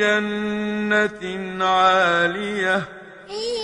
جنة عالية. في